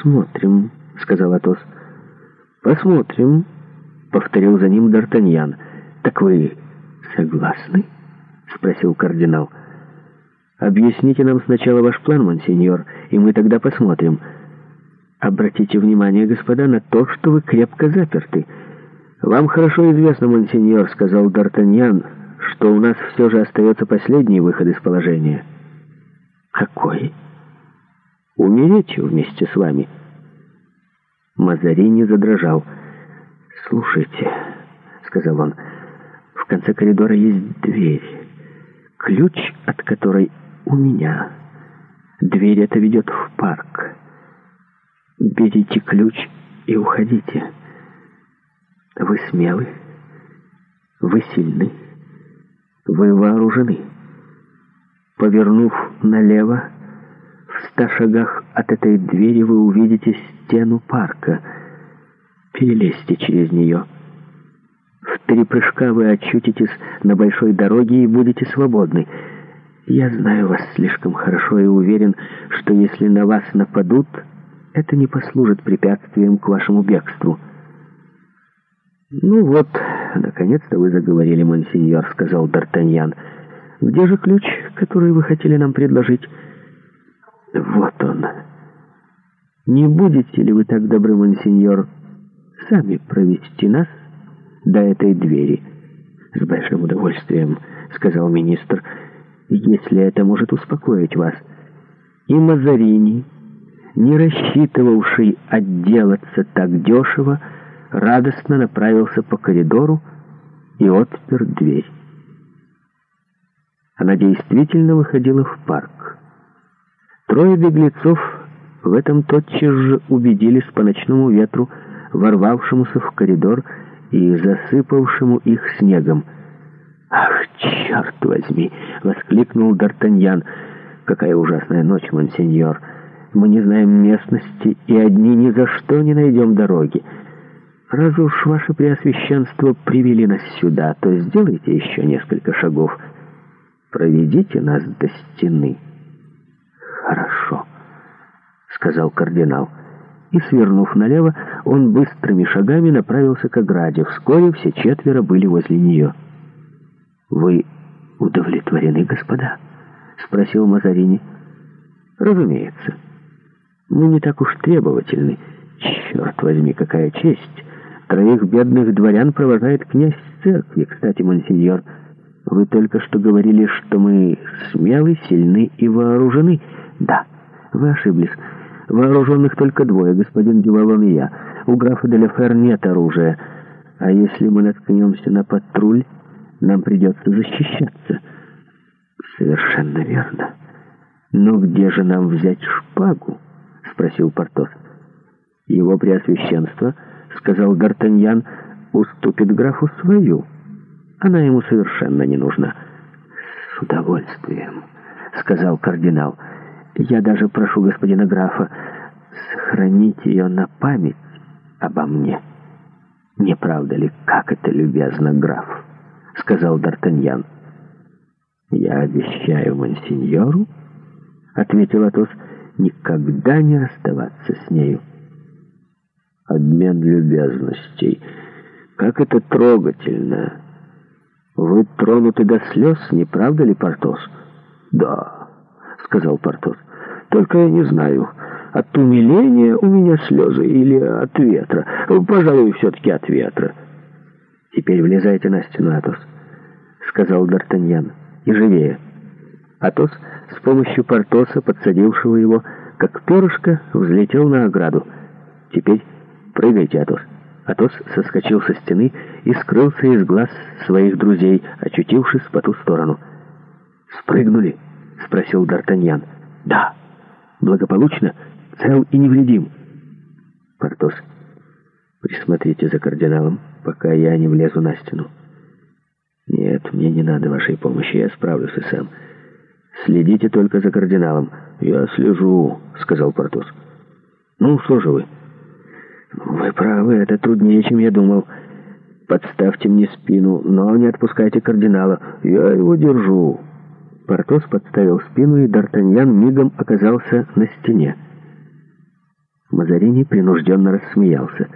«Посмотрим», — сказал Атос. «Посмотрим», — повторил за ним Д'Артаньян. «Так вы согласны?» — спросил кардинал. «Объясните нам сначала ваш план, монсеньор, и мы тогда посмотрим. Обратите внимание, господа, на то, что вы крепко заперты». «Вам хорошо известно, монсеньор», — сказал Д'Артаньян, — «что у нас все же остается последний выход из положения». «Какой?» умереть вместе с вами». Мазарини задрожал. «Слушайте», — сказал он, — «в конце коридора есть дверь, ключ от которой у меня. Дверь эта ведет в парк. Берите ключ и уходите. Вы смелы, вы сильны, вы вооружены». Повернув налево, в ста шагах от этой двери вы увидите стену парка. Перелезьте через нее. В три прыжка вы очутитесь на большой дороге и будете свободны. Я знаю вас слишком хорошо и уверен, что если на вас нападут, это не послужит препятствием к вашему бегству. «Ну вот, наконец-то вы заговорили, монсеньор», — сказал Д'Артаньян. «Где же ключ, который вы хотели нам предложить?» Вот он. Не будете ли вы так добры, монсеньор, сами провести нас до этой двери? С большим удовольствием, сказал министр, если это может успокоить вас. И Мазарини, не рассчитывавший отделаться так дешево, радостно направился по коридору и отпер дверь. Она действительно выходила в парк. Трое беглецов в этом тотчас же убедились по ночному ветру, ворвавшемуся в коридор и засыпавшему их снегом. «Ах, черт возьми!» — воскликнул Д'Артаньян. «Какая ужасная ночь, монсеньор! Мы не знаем местности и одни ни за что не найдем дороги. Раз уж ваше преосвященство привели нас сюда, то сделайте еще несколько шагов. Проведите нас до стены». — сказал кардинал. И, свернув налево, он быстрыми шагами направился к ограде. Вскоре все четверо были возле нее. «Вы удовлетворены, господа?» — спросил Мазарини. «Разумеется. Мы не так уж требовательны. Черт возьми, какая честь! Троих бедных дворян провожает князь церкви. Кстати, монсеньор, вы только что говорили, что мы смелы, сильны и вооружены. Да, вы ошиблись». Вооруженных только двое, господин Дювалон и я. У графа Деляфер нет оружия. А если мы наткнемся на патруль, нам придется защищаться. Совершенно верно. Но где же нам взять шпагу? Спросил Портос. Его преосвященство, сказал Д'Артаньян, уступит графу свою. Она ему совершенно не нужна. С удовольствием, сказал кардинал. Я даже прошу господина графа сохранить ее на память обо мне. Не правда ли, как это любезно, граф? Сказал Д'Артаньян. Я обещаю мансиньору, ответил Атос, никогда не расставаться с нею. Обмен любезностей. Как это трогательно! Вы тронуты до слез, не правда ли, Портос? Да сказал Портос. «Только я не знаю, от умиления у меня слезы или от ветра. Пожалуй, все-таки от ветра». «Теперь влезайте на стену, Атос», — сказал Д'Артаньян. «И живее». Атос с помощью Портоса, подсадившего его, как перышко, взлетел на ограду. «Теперь прыгайте, Атос». Атос соскочил со стены и скрылся из глаз своих друзей, очутившись по ту сторону. «Спрыгнули!» спросил Д'Артаньян. «Да». «Благополучно? Цел и невредим?» «Портос, присмотрите за кардиналом, пока я не влезу на стену». «Нет, мне не надо вашей помощи, я справлюсь и сам». «Следите только за кардиналом». «Я слежу», — сказал Портос. «Ну, что же вы?» «Ну, «Вы правы, это труднее, чем я думал. Подставьте мне спину, но не отпускайте кардинала. Я его держу». Портос подставил спину, и Д'Артаньян мигом оказался на стене. Мазарини принужденно рассмеялся.